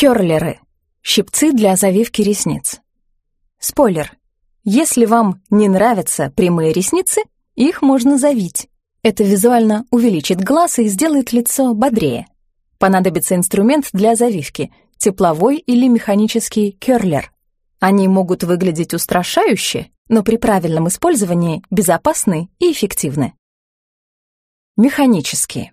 Кёрлеры. Щипцы для завивки ресниц. Спойлер. Если вам не нравятся прямые ресницы, их можно завить. Это визуально увеличит глаз и сделает лицо бодрее. Понадобится инструмент для завивки — тепловой или механический кёрлер. Они могут выглядеть устрашающе, но при правильном использовании безопасны и эффективны. Механические.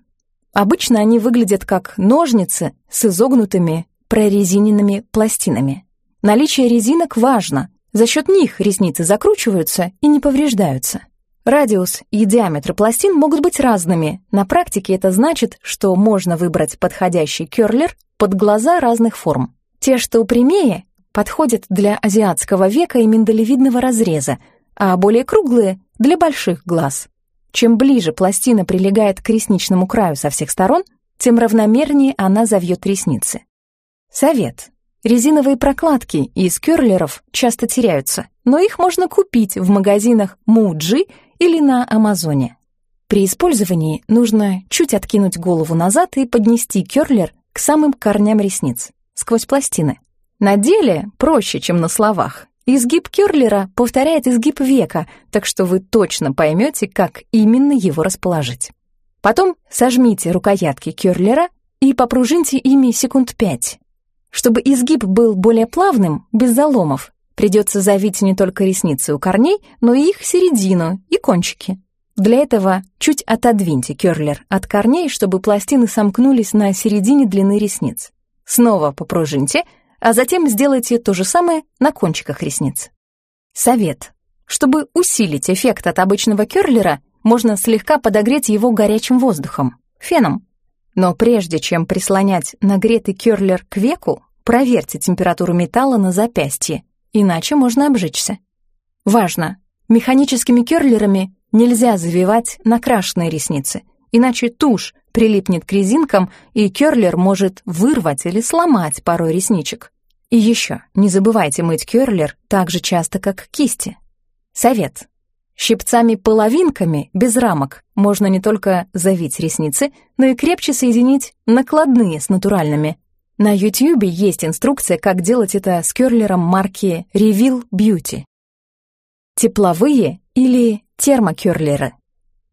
Обычно они выглядят как ножницы с изогнутыми прорезиненными пластинами. Наличие резинок важно, за счет них ресницы закручиваются и не повреждаются. Радиус и диаметр пластин могут быть разными. На практике это значит, что можно выбрать подходящий кёрлер под глаза разных форм. Те, что прямее, подходят для азиатского века и миндалевидного разреза, а более круглые — для больших глаз. Чем ближе пластина прилегает к ресничному краю со всех сторон, тем равномернее она завьет ресницы. Совет. Резиновые прокладки из кёрлеров часто теряются, но их можно купить в магазинах Муджи или на Амазоне. При использовании нужно чуть откинуть голову назад и поднести кёрлер к самым корням ресниц, сквозь пластины. На деле проще, чем на словах. Изгиб кёрлера повторяет изгиб века, так что вы точно поймете, как именно его расположить. Потом сожмите рукоятки кёрлера и попружиньте ими секунд пять. Чтобы изгиб был более плавным, без заломов, Придется завить не только ресницы у корней, но и их середину и кончики. Для этого чуть отодвиньте кёрлер от корней, чтобы пластины сомкнулись на середине длины ресниц. Снова попружиньте, а затем сделайте то же самое на кончиках ресниц. Совет. Чтобы усилить эффект от обычного кёрлера, можно слегка подогреть его горячим воздухом, феном. Но прежде чем прислонять нагретый кёрлер к веку, проверьте температуру металла на запястье иначе можно обжечься. Важно! Механическими кёрлерами нельзя завивать накрашенные ресницы, иначе тушь прилипнет к резинкам, и кёрлер может вырвать или сломать пару ресничек. И еще, не забывайте мыть кёрлер так же часто, как кисти. Совет. Щипцами-половинками, без рамок, можно не только завить ресницы, но и крепче соединить накладные с натуральными, на YouTube есть инструкция, как делать это с кёрлером марки Reveal Beauty. Тепловые или термокёрлеры.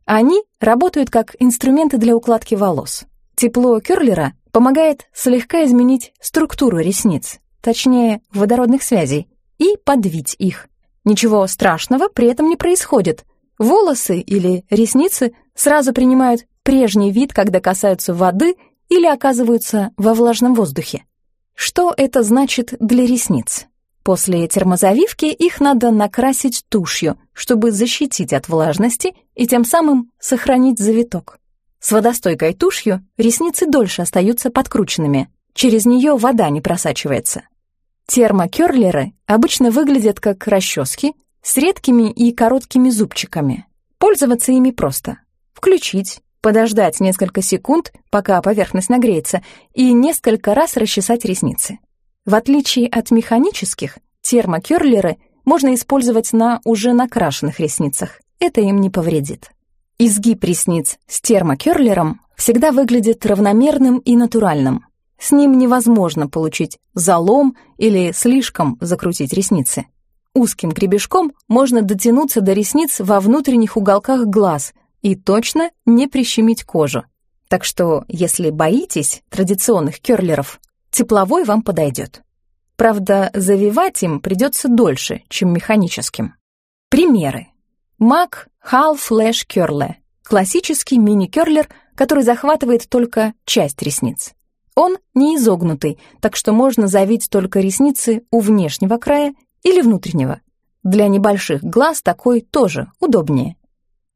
Они работают как инструменты для укладки волос. Тепло кёрлера помогает слегка изменить структуру ресниц, точнее, водородных связей, и подвить их. Ничего страшного при этом не происходит. Волосы или ресницы сразу принимают прежний вид, когда касаются воды или оказываются во влажном воздухе. Что это значит для ресниц? После термозавивки их надо накрасить тушью, чтобы защитить от влажности и тем самым сохранить завиток. С водостойкой тушью ресницы дольше остаются подкрученными, через нее вода не просачивается. Термокёрлеры обычно выглядят как расчески с редкими и короткими зубчиками. Пользоваться ими просто. Включить, подождать несколько секунд, пока поверхность нагреется, и несколько раз расчесать ресницы. В отличие от механических, термокёрлеры можно использовать на уже накрашенных ресницах. Это им не повредит. Изгиб ресниц с термокёрлером всегда выглядит равномерным и натуральным. С ним невозможно получить залом или слишком закрутить ресницы. Узким гребешком можно дотянуться до ресниц во внутренних уголках глаз и точно не прищемить кожу. Так что, если боитесь традиционных кёрлеров, тепловой вам подойдет. Правда, завивать им придется дольше, чем механическим. Примеры. MAC Hall Flash Curler – классический мини-кёрлер, который захватывает только часть ресниц. Он не изогнутый, так что можно завить только ресницы у внешнего края или внутреннего. Для небольших глаз такой тоже удобнее.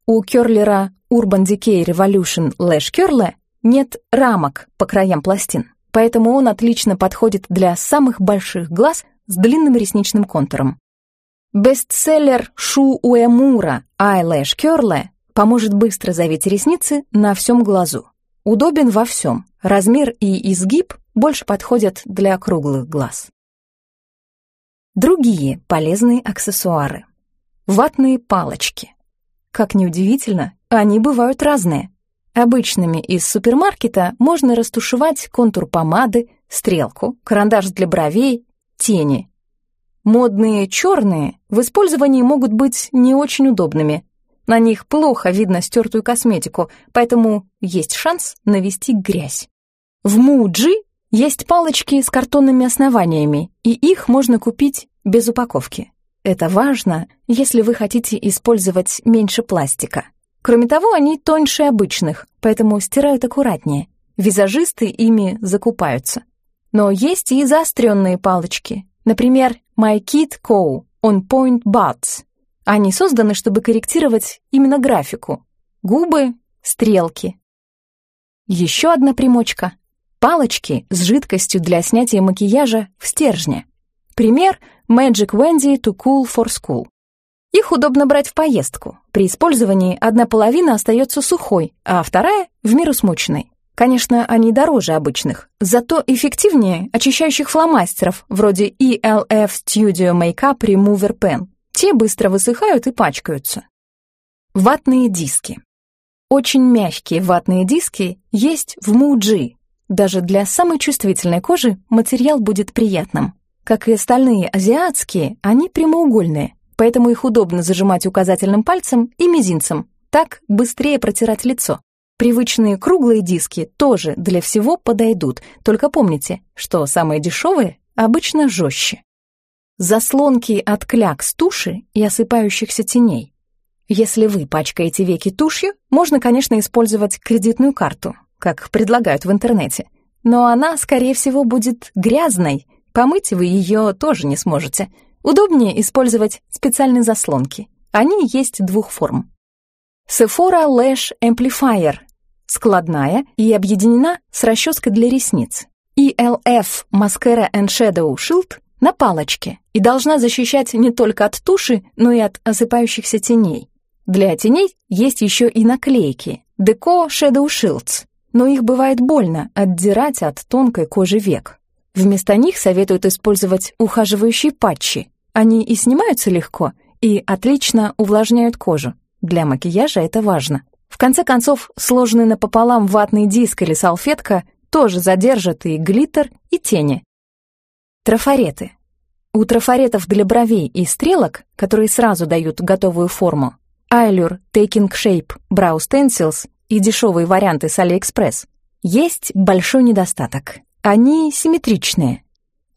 У кёрлера Urban Decay Revolution Lash Curler нет рамок по краям пластин, поэтому он отлично подходит для самых больших глаз с длинным ресничным контуром. Бестселлер Шу Уэмура Eyelash Curler поможет быстро завить ресницы на всем глазу. Удобен во всем. Размер и изгиб больше подходят для круглых глаз. Другие полезные аксессуары. Ватные палочки. Как неудивительно, они бывают разные. Обычными из супермаркета можно растушевать контур помады, стрелку, карандаш для бровей, тени. Модные черные в использовании могут быть не очень удобными. На них плохо видно стертую косметику, поэтому есть шанс навести грязь. В Муджи есть палочки с картонными основаниями, и их можно купить без упаковки. Это важно, если вы хотите использовать меньше пластика. Кроме того, они тоньше обычных, поэтому стирают аккуратнее. Визажисты ими закупаются. Но есть и заостренные палочки. Например, My Kid Co. On Point Buds. Они созданы, чтобы корректировать именно графику. Губы, стрелки. Еще одна примочка. Палочки с жидкостью для снятия макияжа в стержне. Пример Magic Wendy to Cool for School. Их удобно брать в поездку. При использовании одна половина остается сухой, а вторая — в меру смоченной. Конечно, они дороже обычных, зато эффективнее очищающих фломастеров вроде ELF Studio Makeup Remover Pen. Те быстро высыхают и пачкаются. Ватные диски. Очень мягкие ватные диски есть в Muji. Даже для самой чувствительной кожи материал будет приятным. Как и остальные азиатские, они прямоугольные, поэтому их удобно зажимать указательным пальцем и мизинцем, так быстрее протирать лицо. Привычные круглые диски тоже для всего подойдут, только помните, что самые дешевые обычно жестче. Заслонки от клякс туши и осыпающихся теней. Если вы пачкаете веки тушью, можно, конечно, использовать кредитную карту, как предлагают в интернете. Но она, скорее всего, будет грязной, помыть вы ее тоже не сможете — Удобнее использовать специальные заслонки. Они есть двух форм. Sephora Lash Amplifier – складная и объединена с расческой для ресниц. ELF Mascara and Shadow Shield на палочке и должна защищать не только от туши, но и от осыпающихся теней. Для теней есть еще и наклейки Deco Shadow Shields, но их бывает больно отдирать от тонкой кожи век. Вместо них советуют использовать ухаживающие патчи, они и снимаются легко, и отлично увлажняют кожу. Для макияжа это важно. В конце концов, сложенный напополам ватный диск или салфетка тоже задержат и глиттер, и тени. Трафареты. У трафаретов для бровей и стрелок, которые сразу дают готовую форму, Allure Taking Shape Brow Stencils и дешевые варианты с AliExpress, есть большой недостаток. Они симметричные,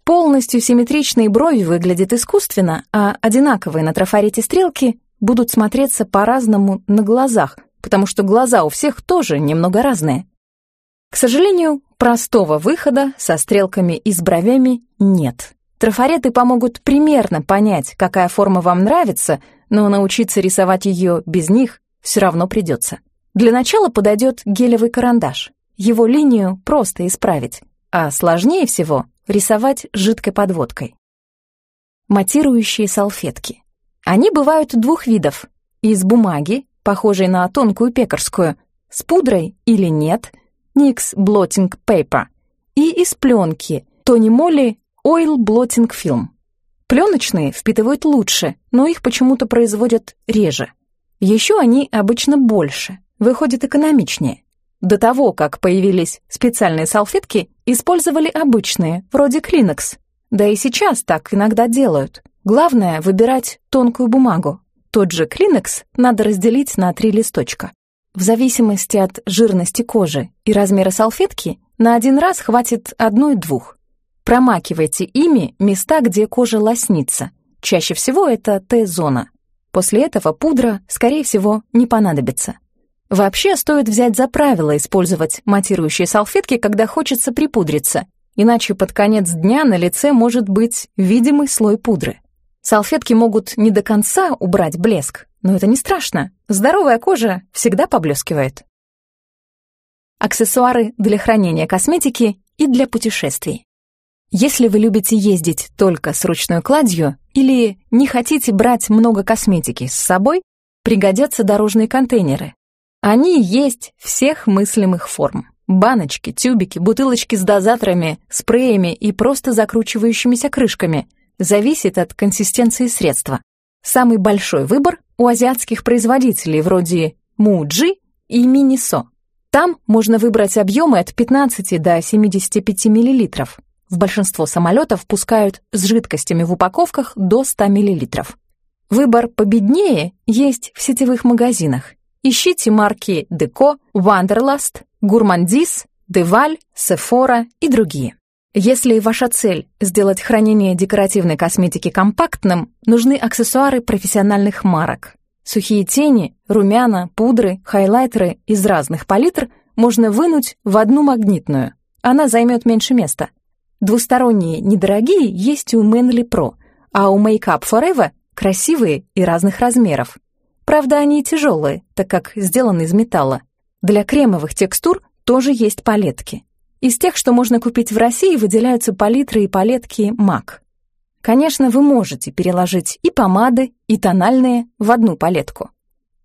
Полностью симметричные брови выглядят искусственно, а одинаковые на трафарете стрелки будут смотреться по-разному на глазах, потому что глаза у всех тоже немного разные. К сожалению, простого выхода со стрелками и с бровями нет. Трафареты помогут примерно понять, какая форма вам нравится, но научиться рисовать ее без них все равно придется. Для начала подойдет гелевый карандаш. Его линию просто исправить. А сложнее всего рисовать жидкой подводкой. Матирующие салфетки. Они бывают двух видов. Из бумаги, похожей на тонкую пекарскую, с пудрой или нет, Blotting Paper, и из пленки, Тони Молли Oil Blotting Film. Пленочные впитывают лучше, но их почему-то производят реже. Еще они обычно больше, выходят экономичнее. До того, как появились специальные салфетки, использовали обычные, вроде Kleenex. Да и сейчас так иногда делают. Главное — выбирать тонкую бумагу. Тот же Kleenex надо разделить на три листочка. В зависимости от жирности кожи и размера салфетки на один раз хватит одной-двух. Промакивайте ими места, где кожа лоснится. Чаще всего это Т-зона. После этого пудра, скорее всего, не понадобится. Вообще стоит взять за правило использовать матирующие салфетки, когда хочется припудриться, иначе под конец дня на лице может быть видимый слой пудры. Салфетки могут не до конца убрать блеск, но это не страшно. Здоровая кожа всегда поблескивает. Аксессуары для хранения косметики и для путешествий. Если вы любите ездить только с ручной кладью или не хотите брать много косметики с собой, пригодятся дорожные контейнеры, они есть всех мыслимых форм. Баночки, тюбики, бутылочки с дозаторами, спреями и просто закручивающимися крышками. Зависит от консистенции средства. Самый большой выбор у азиатских производителей вроде Муджи и Минисо. Там можно выбрать объемы от 15 до 75 мл. В большинство самолетов пускают с жидкостями в упаковках до 100 мл. Выбор победнее есть в сетевых магазинах. Ищите марки Деко, Wanderlust, Gourmandise, Деваль, Sephora и другие. Если ваша цель — сделать хранение декоративной косметики компактным, нужны аксессуары профессиональных марок. Сухие тени, румяна, пудры, хайлайтеры из разных палитр можно вынуть в одну магнитную. Она займет меньше места. Двусторонние недорогие есть у Manly Pro, а у Make Up Forever красивые и разных размеров. Правда, они тяжелые, так как сделаны из металла. Для кремовых текстур тоже есть палетки. Из тех, что можно купить в России, выделяются палитры и палетки MAC. Конечно, вы можете переложить и помады, и тональные в одну палетку.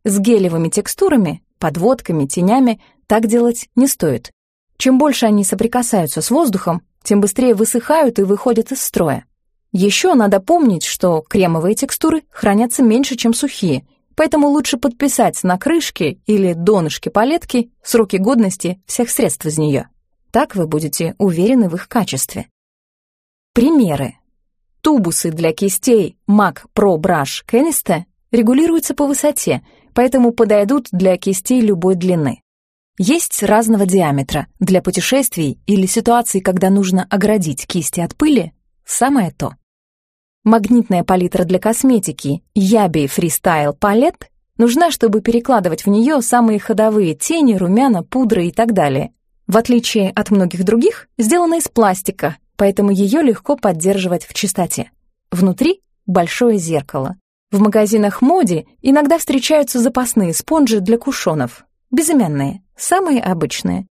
С гелевыми текстурами, подводками, тенями так делать не стоит. Чем больше они соприкасаются с воздухом, тем быстрее высыхают и выходят из строя. Еще надо помнить, что кремовые текстуры хранятся меньше, чем сухие, поэтому лучше подписать на крышке или донышке палетки сроки годности всех средств из нее. Так вы будете уверены в их качестве. Примеры. Тубусы для кистей MAC Pro Brush Canista регулируются по высоте, поэтому подойдут для кистей любой длины. Есть разного диаметра. Для путешествий или ситуаций, когда нужно оградить кисти от пыли, самое то. Магнитная палитра для косметики Yabi Freestyle Palette нужна, чтобы перекладывать в нее самые ходовые тени, румяна, пудры и так далее, в отличие от многих других, сделана из пластика, поэтому ее легко поддерживать в чистоте. Внутри большое зеркало. В магазинах моди иногда встречаются запасные спонжи для кушонов. Безымянные, самые обычные.